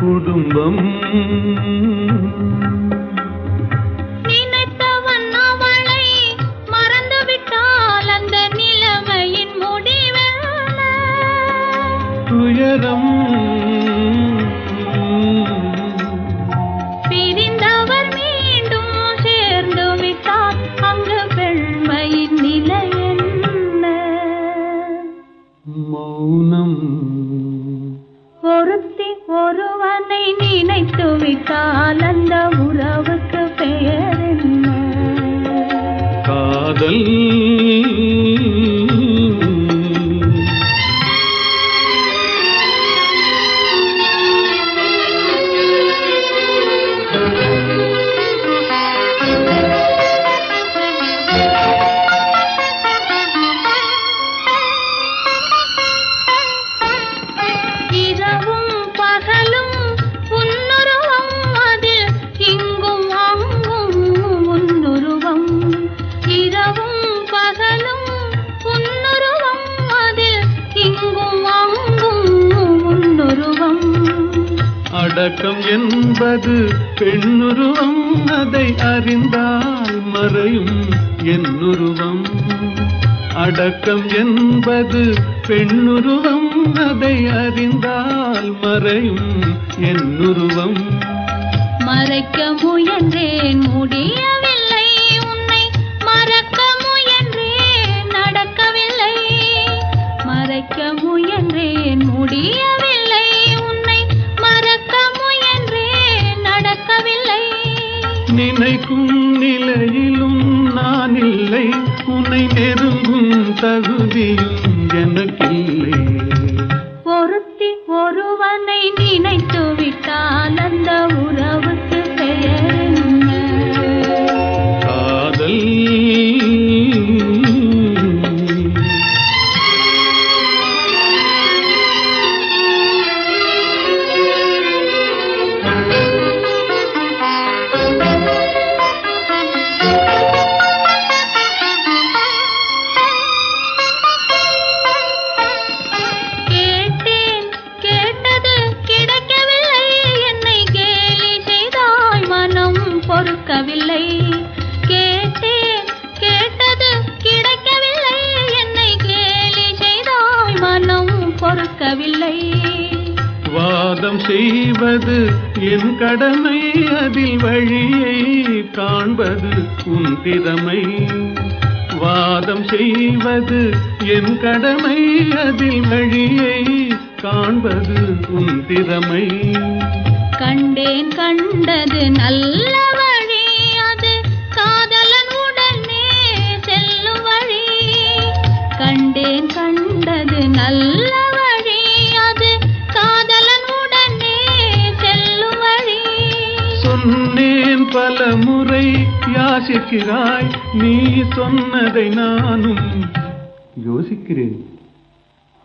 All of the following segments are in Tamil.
குடும்பம். தன்னை நினைத்து விட்டால் அந்த உறவுக்கு பெயர் என்ன? காதல் அடக்கம் என்பது பெண்ணுருவம் அதை அறிந்தால் மறையும் என்னுருவம். அடக்கம் என்பது பெண்ணுருவம் அதை அறிந்தால் மறையும் என்னுருவம். மறைக்க முயன்றேன் முடியவில்லை. உன்னை மறக்க முயன்றேன் நடக்கவில்லை. மறைக்க முயன்றேன் முடிய நிலையிலும் நான் இல்லை உன்னை நெருங்கும் தகுதியும் எனக்கில்லை. ஒருத்தி ஒருவனை நினைத்து விட்டால் அந்த உறவு பொறுக்கவில்லை வாதம் செய்வது என் கடமை அதில் வழியை காண்பது உன் திறமை. வாதம் செய்வது என் கடமை அதில் வழியை காண்பது உன் திறமை. கண்டேன் கண்டது நல்ல வழி அது காதலன் உடனே செல்லும் வழி. கண்டேன் கண்டது நல்ல பல முறை யாசிக்கிறாய் நீ சொன்னதை நானும் யோசிக்கிறேன்.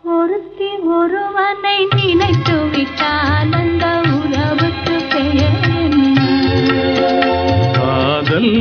ஒருத்தி ஒருவனை நினைத்து விட்டால் அந்த உறவுக்கு பெயர் காதல்